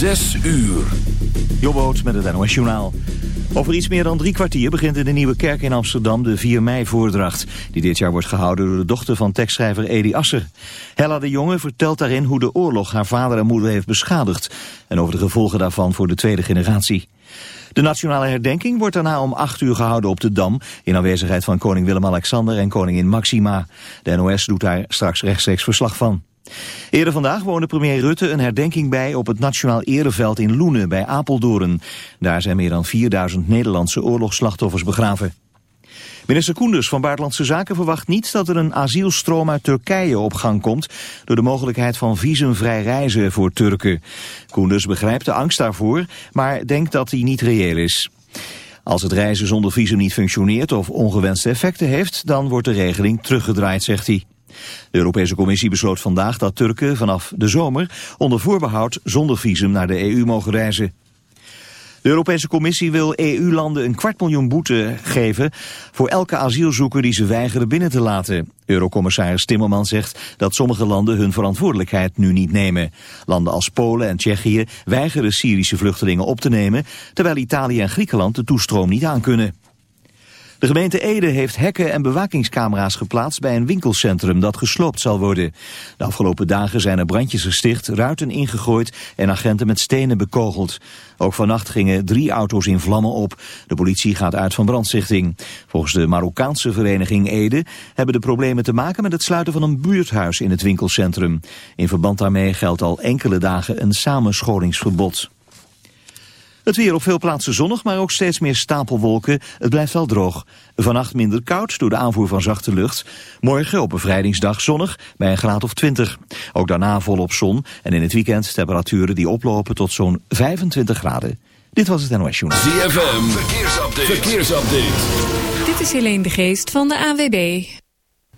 Zes uur. Jobboot met het NOS Journaal. Over iets meer dan drie kwartier begint in de Nieuwe Kerk in Amsterdam de 4 mei-voordracht. Die dit jaar wordt gehouden door de dochter van tekstschrijver Edi Asser. Hella de Jonge vertelt daarin hoe de oorlog haar vader en moeder heeft beschadigd. En over de gevolgen daarvan voor de tweede generatie. De nationale herdenking wordt daarna om 8 uur gehouden op de Dam... in aanwezigheid van koning Willem-Alexander en koningin Maxima. De NOS doet daar straks rechtstreeks verslag van. Eerder vandaag woonde premier Rutte een herdenking bij op het Nationaal Ereveld in Loenen bij Apeldoorn. Daar zijn meer dan 4000 Nederlandse oorlogsslachtoffers begraven. Minister Koenders van Buitenlandse Zaken verwacht niet dat er een asielstroom uit Turkije op gang komt door de mogelijkheid van visumvrij reizen voor Turken. Koenders begrijpt de angst daarvoor, maar denkt dat die niet reëel is. Als het reizen zonder visum niet functioneert of ongewenste effecten heeft, dan wordt de regeling teruggedraaid, zegt hij. De Europese Commissie besloot vandaag dat Turken vanaf de zomer onder voorbehoud zonder visum naar de EU mogen reizen. De Europese Commissie wil EU-landen een kwart miljoen boete geven voor elke asielzoeker die ze weigeren binnen te laten. Eurocommissaris Timmermans zegt dat sommige landen hun verantwoordelijkheid nu niet nemen. Landen als Polen en Tsjechië weigeren Syrische vluchtelingen op te nemen, terwijl Italië en Griekenland de toestroom niet aankunnen. De gemeente Ede heeft hekken en bewakingscamera's geplaatst bij een winkelcentrum dat gesloopt zal worden. De afgelopen dagen zijn er brandjes gesticht, ruiten ingegooid en agenten met stenen bekogeld. Ook vannacht gingen drie auto's in vlammen op. De politie gaat uit van brandstichting. Volgens de Marokkaanse vereniging Ede hebben de problemen te maken met het sluiten van een buurthuis in het winkelcentrum. In verband daarmee geldt al enkele dagen een samenscholingsverbod. Het weer op veel plaatsen zonnig, maar ook steeds meer stapelwolken. Het blijft wel droog. Vannacht minder koud door de aanvoer van zachte lucht. Morgen op bevrijdingsdag zonnig bij een graad of 20. Ook daarna volop zon en in het weekend temperaturen die oplopen tot zo'n 25 graden. Dit was het NOS Journal. ZFM, verkeersupdate. verkeersupdate. Dit is Helene de Geest van de AWB.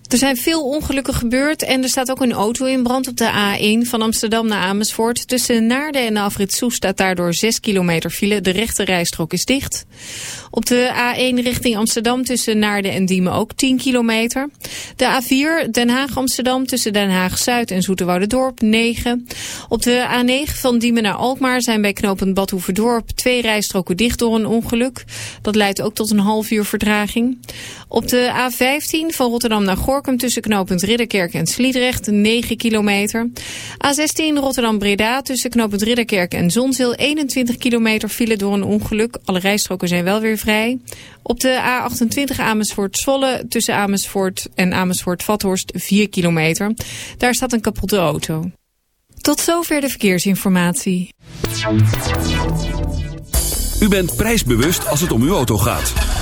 Er zijn veel ongelukken gebeurd en er staat ook een auto in brand op de A1 van Amsterdam naar Amersfoort. Tussen Naarden en Afrit Soes staat daardoor 6 kilometer file. De rechte rijstrook is dicht. Op de A1 richting Amsterdam tussen Naarden en Diemen ook 10 kilometer. De A4 Den Haag-Amsterdam tussen Den Haag-Zuid en Dorp 9. Op de A9 van Diemen naar Alkmaar zijn bij knooppunt Badhoevedorp twee rijstroken dicht door een ongeluk. Dat leidt ook tot een half uur vertraging. Op de A15 van Rotterdam naar Gorkum tussen knooppunt Ridderkerk en Sliedrecht 9 kilometer. A16 Rotterdam-Breda tussen knooppunt Ridderkerk en Zonzeel 21 kilometer file door een ongeluk. Alle rijstroken zijn wel weer vrij. Op de A28 Amersfoort-Zwolle tussen Amersfoort en Amersfoort-Vathorst 4 kilometer. Daar staat een kapotte auto. Tot zover de verkeersinformatie. U bent prijsbewust als het om uw auto gaat.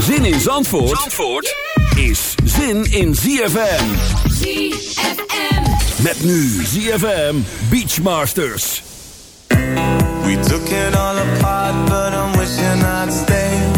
Zin in Zandvoort, Zandvoort is zin in ZFM. ZFM. Met nu ZFM Beachmasters. We took it all apart, but I'm wishing I'd stay.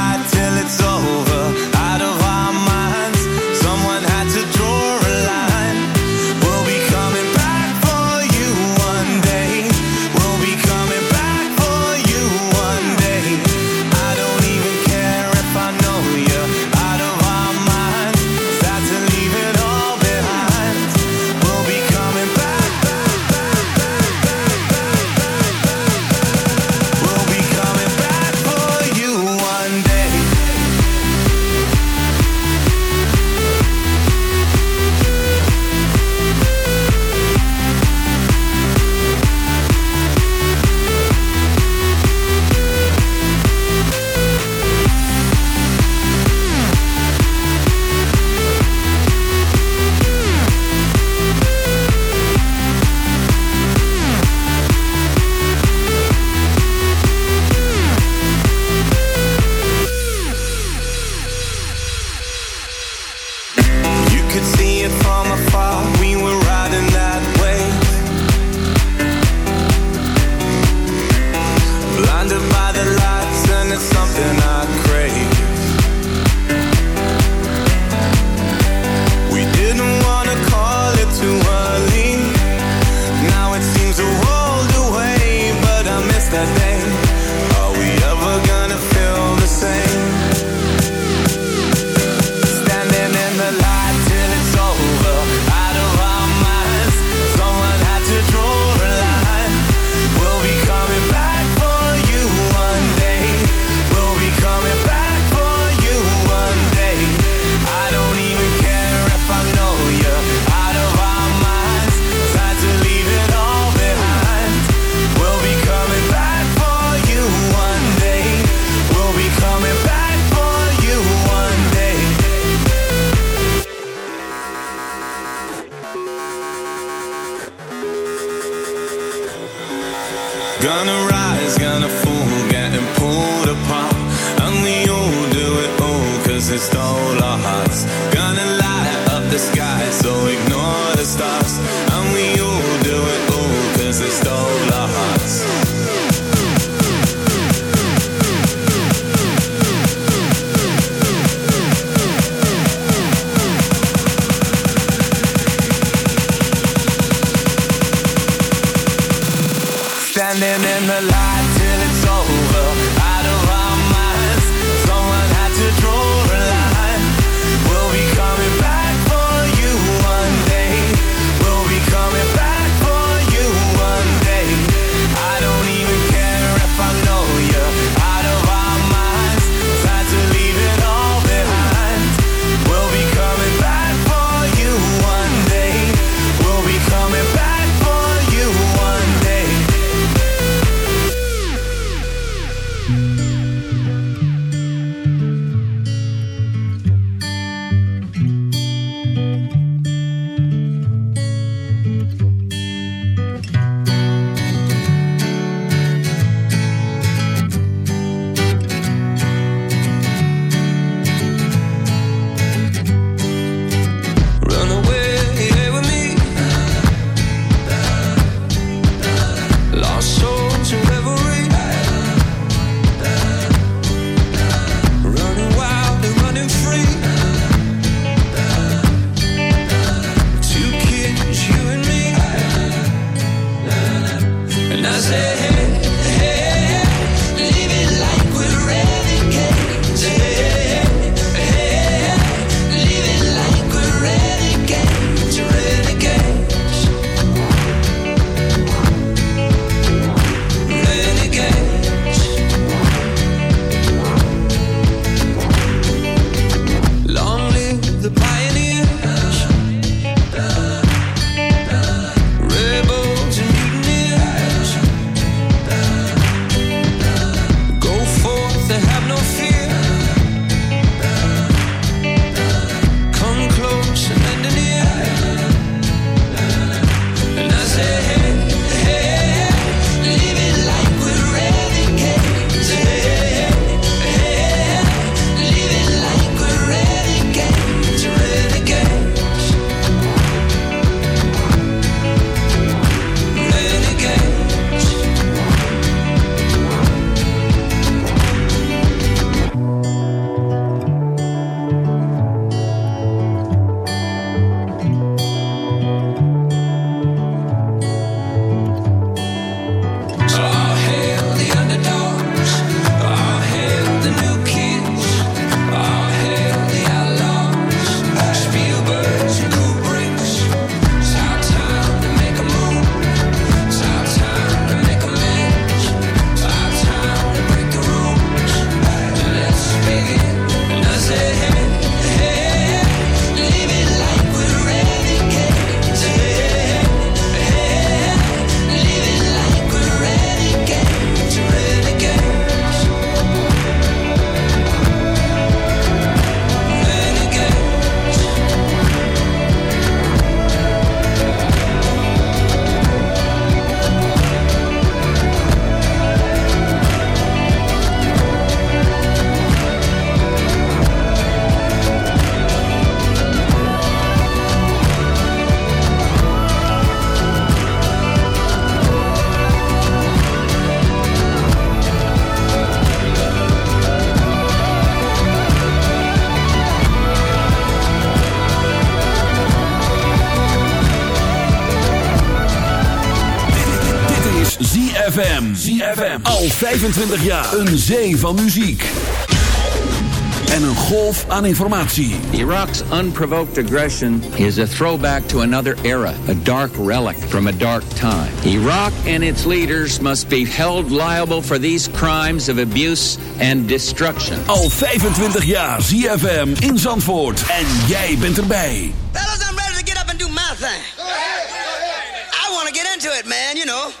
ZFM. ZFM. Al 25 jaar. Een zee van muziek. En een golf aan informatie. Iraq's unprovoked aggression is a throwback to another era, a dark relic from a dark time. Iraq and its leaders must be held liable for these crimes of abuse and destruction. Al 25 jaar ZFM in Zandvoort. En jij bent erbij. Fellas, I'm ready to get up and do my thing. Go ahead. I want to get into it, man, you know.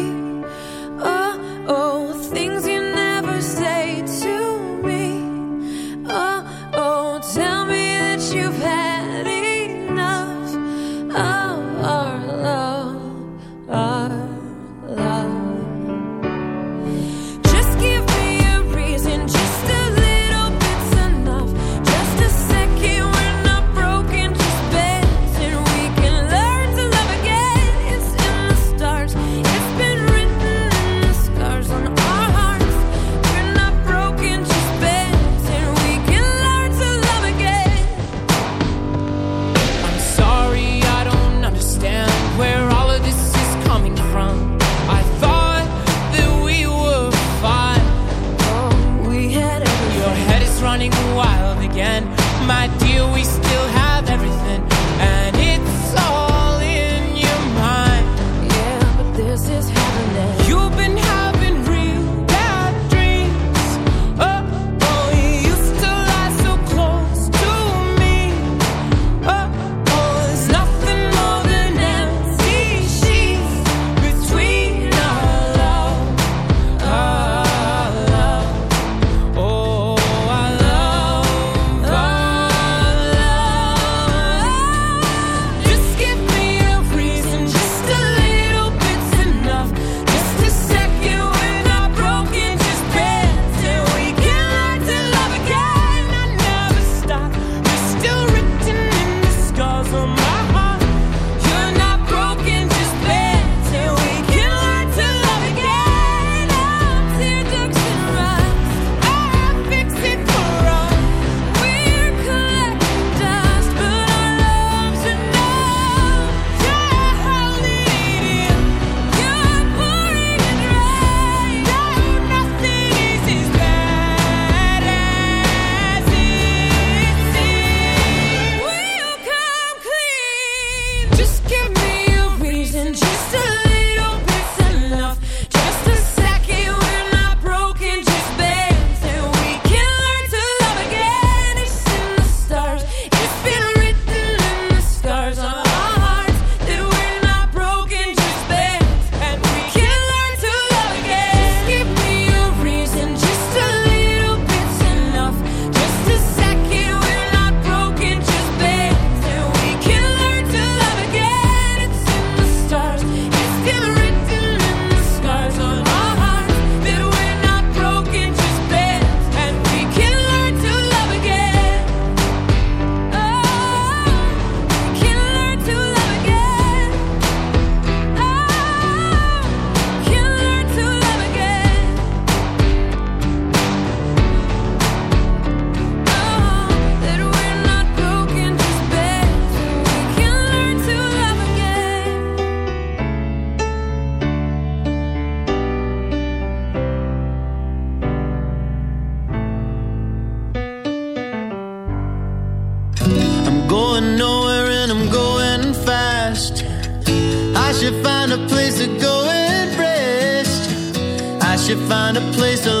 place to